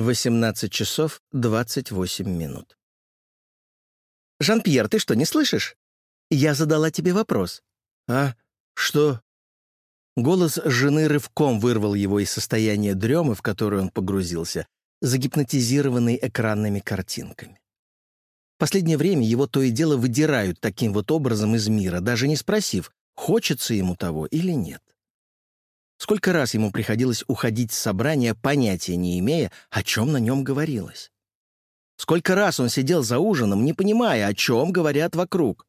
18 часов 28 минут. «Жан-Пьер, ты что, не слышишь? Я задала тебе вопрос». «А? Что?» Голос жены рывком вырвал его из состояния дремы, в которое он погрузился, загипнотизированный экранными картинками. Последнее время его то и дело выдирают таким вот образом из мира, даже не спросив, хочется ему того или нет. Сколько раз ему приходилось уходить с собрания, понятия не имея, о чем на нем говорилось. Сколько раз он сидел за ужином, не понимая, о чем говорят вокруг.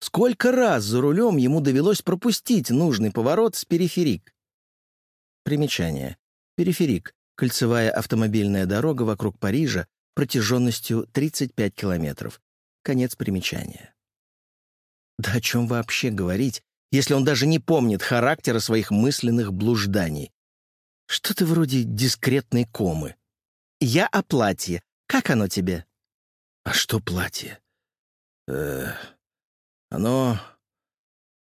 Сколько раз за рулем ему довелось пропустить нужный поворот с периферик. Примечание. Периферик — кольцевая автомобильная дорога вокруг Парижа протяженностью 35 километров. Конец примечания. Да о чем вообще говорить, если он даже не помнит характера своих мысленных блужданий? Что-то вроде дискретной комы. «Я о платье. Как оно тебе?» «А что платье?» «Э, оно...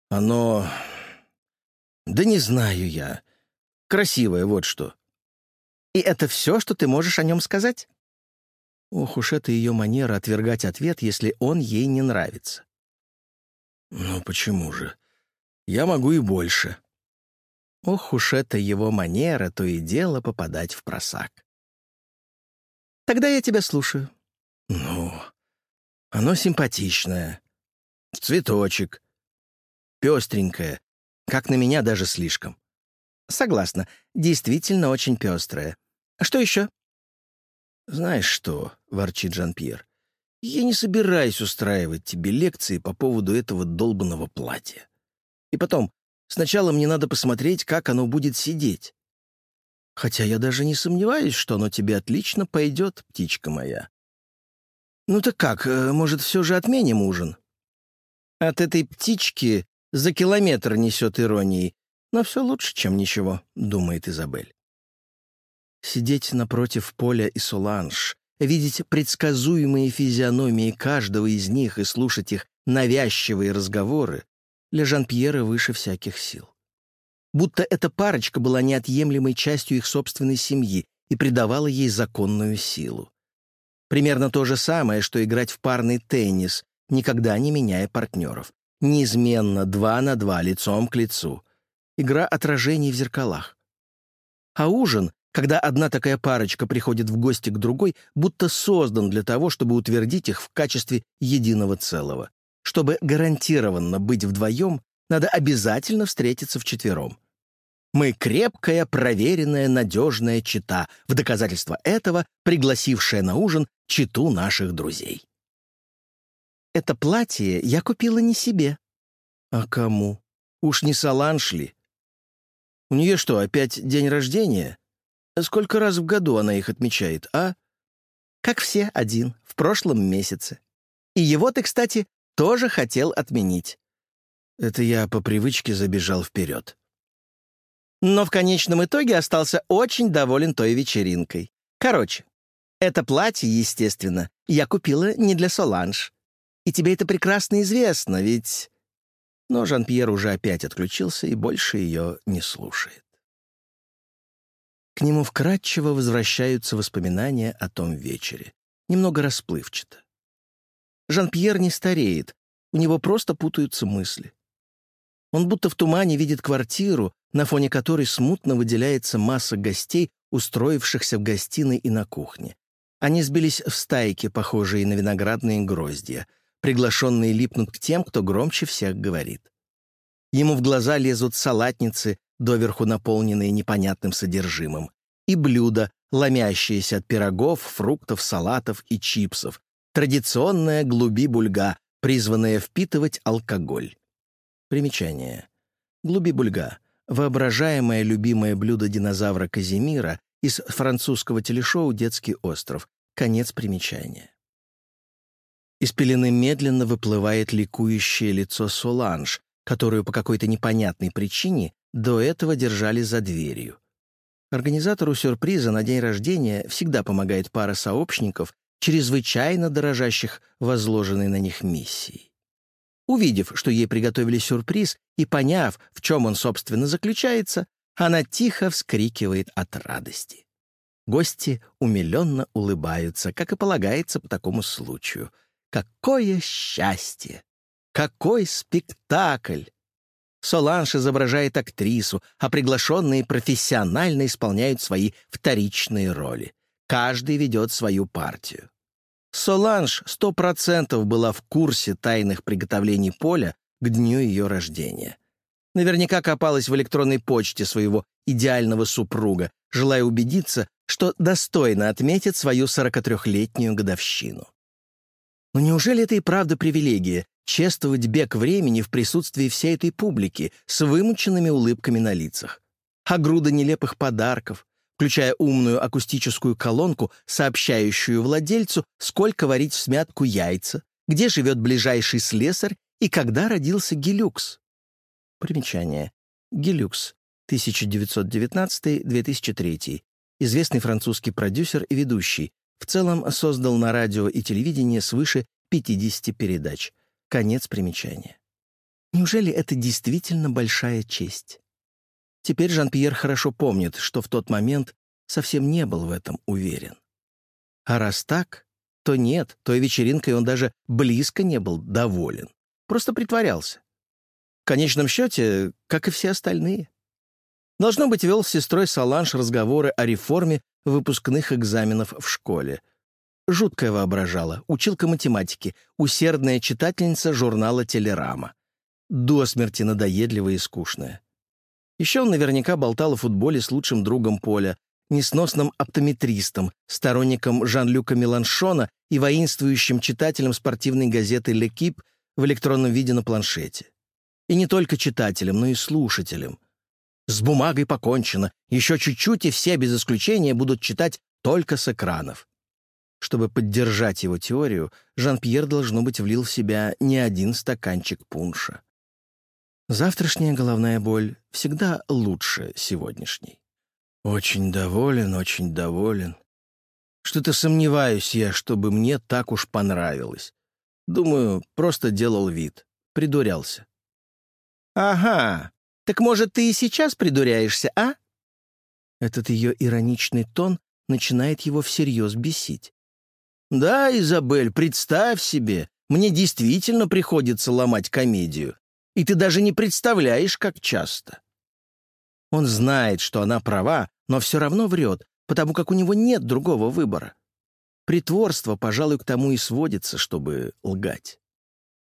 оно... Да не знаю я. Красивое, вот что». «И это все, что ты можешь о нем сказать?» Ох уж это ее манера отвергать ответ, если он ей не нравится. «Ну почему же? Я могу и больше». Ох уж это его манера, то и дело попадать в просак. «Тогда я тебя слушаю». «Ну, оно симпатичное. Цветочек. Пестренькое. Как на меня даже слишком». «Согласна. Действительно очень пестрое. А что еще?» «Знаешь что?» — ворчит Жан-Пьер. «Я не собираюсь устраивать тебе лекции по поводу этого долбанного платья. И потом, сначала мне надо посмотреть, как оно будет сидеть. Хотя я даже не сомневаюсь, что оно тебе отлично пойдет, птичка моя. Ну так как, э, может, все же отменим ужин?» От этой птички за километр несет иронией, но все лучше, чем ничего, думает Изабель. Сидеть напротив Поля и Соланж, видеть предсказуемые физиономии каждого из них и слушать их навязчивые разговоры для Жан-Пьера выше всяких сил. Будто эта парочка была неотъемлемой частью их собственной семьи и придавала ей законную силу. Примерно то же самое, что играть в парный теннис, никогда не меняя партнеров. Неизменно два на два, лицом к лицу. Игра отражений в зеркалах. А ужин когда одна такая парочка приходит в гости к другой, будто создан для того, чтобы утвердить их в качестве единого целого. Чтобы гарантированно быть вдвоем, надо обязательно встретиться вчетвером. Мы крепкая, проверенная, надежная чита, в доказательство этого пригласившая на ужин читу наших друзей. Это платье я купила не себе. А кому? Уж не Соланж? У нее что, опять день рождения? Сколько раз в году она их отмечает, а? Как все, один, в прошлом месяце. И его ты, кстати, тоже хотел отменить. Это я по привычке забежал вперед. Но в конечном итоге остался очень доволен той вечеринкой. Короче, это платье, естественно, я купила не для Соланж. И тебе это прекрасно известно, ведь... Но Жан-Пьер уже опять отключился и больше ее не слушает. К нему вкратчиво возвращаются воспоминания о том вечере. Немного расплывчато. Жан-Пьер не стареет, у него просто путаются мысли. Он будто в тумане видит квартиру, на фоне которой смутно выделяется масса гостей, устроившихся в гостиной и на кухне. Они сбились в стайки, похожие на виноградные гроздья. Приглашенные липнут к тем, кто громче всех говорит. Ему в глаза лезут салатницы, доверху наполненные непонятным содержимым, и блюда, ломящиеся от пирогов, фруктов, салатов и чипсов, традиционная глуби-бульга, призванная впитывать алкоголь. Примечание. Глуби-бульга — воображаемое любимое блюдо динозавра Казимира из французского телешоу «Детский остров». Конец примечания. Из пелены медленно выплывает ликующее лицо Соланж, которую по какой-то непонятной причине до этого держали за дверью. Организатору сюрприза на день рождения всегда помогает пара сообщников, чрезвычайно дорожащих возложенной на них миссией. Увидев, что ей приготовили сюрприз, и поняв, в чем он, собственно, заключается, она тихо вскрикивает от радости. Гости умиленно улыбаются, как и полагается по такому случаю. Какое счастье! Какой спектакль! Соланж изображает актрису, а приглашенные профессионально исполняют свои вторичные роли. Каждый ведет свою партию. Соланж сто процентов была в курсе тайных приготовлений Поля к дню ее рождения. Наверняка копалась в электронной почте своего идеального супруга, желая убедиться, что достойно отметит свою 43-летнюю годовщину. Но неужели это и правда привилегия — чествовать бег времени в присутствии всей этой публики с вымученными улыбками на лицах? А груда нелепых подарков, включая умную акустическую колонку, сообщающую владельцу, сколько варить в смятку яйца, где живет ближайший слесарь и когда родился Гелюкс. Примечание. Гелюкс. 1919-2003. Известный французский продюсер и ведущий. В целом создал на радио и телевидении свыше 50 передач. Конец примечания. Неужели это действительно большая честь? Теперь Жан-Пьер хорошо помнит, что в тот момент совсем не был в этом уверен. А раз так, то нет, той вечеринкой он даже близко не был доволен. Просто притворялся. В конечном счете, как и все остальные. Должно быть, вел с сестрой Саланж разговоры о реформе выпускных экзаменов в школе. Жуткая воображала, училка математики, усердная читательница журнала «Телерама». До смерти надоедливая и скучная. Еще он наверняка болтал о футболе с лучшим другом Поля, несносным оптометристом, сторонником Жан-Люка Меланшона и воинствующим читателем спортивной газеты «Лекип» в электронном виде на планшете. И не только читателем, но и слушателем. С бумагой покончено. Еще чуть-чуть, и все без исключения будут читать только с экранов. Чтобы поддержать его теорию, Жан-Пьер, должно быть, влил в себя не один стаканчик пунша. Завтрашняя головная боль всегда лучше сегодняшней. Очень доволен, очень доволен. Что-то сомневаюсь я, чтобы мне так уж понравилось. Думаю, просто делал вид, придурялся. «Ага, так, может, ты и сейчас придуряешься, а?» Этот ее ироничный тон начинает его всерьез бесить. «Да, Изабель, представь себе, мне действительно приходится ломать комедию, и ты даже не представляешь, как часто». Он знает, что она права, но все равно врет, потому как у него нет другого выбора. Притворство, пожалуй, к тому и сводится, чтобы лгать.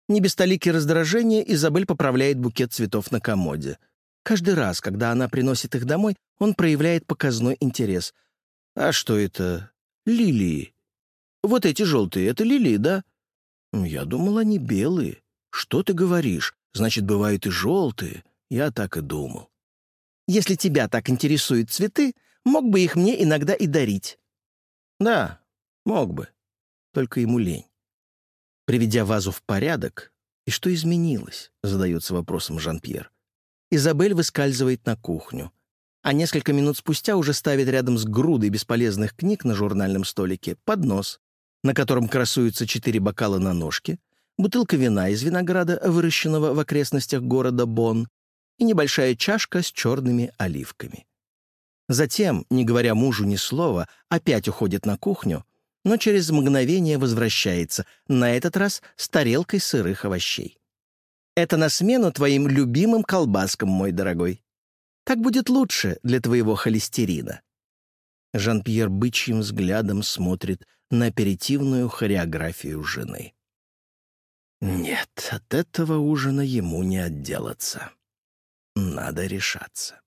Не без толики раздражения Изабель поправляет букет цветов на комоде. Каждый раз, когда она приносит их домой, он проявляет показной интерес. «А что это? Лилии. Вот эти желтые — это лилии, да?» «Я думал, они белые. Что ты говоришь? Значит, бывают и желтые. Я так и думал». «Если тебя так интересуют цветы, мог бы их мне иногда и дарить». «Да, мог бы. Только ему лень». Приведя вазу в порядок, «И что изменилось?» — задается вопросом Жан-Пьер. Изабель выскальзывает на кухню, а несколько минут спустя уже ставит рядом с грудой бесполезных книг на журнальном столике поднос, на котором красуются четыре бокала на ножке, бутылка вина из винограда, выращенного в окрестностях города Бонн, и небольшая чашка с черными оливками. Затем, не говоря мужу ни слова, опять уходит на кухню, но через мгновение возвращается, на этот раз с тарелкой сырых овощей. «Это на смену твоим любимым колбаскам, мой дорогой. Так будет лучше для твоего холестерина». Жан-Пьер бычьим взглядом смотрит на аперитивную хореографию жены. Нет, от этого ужина ему не отделаться. Надо решаться.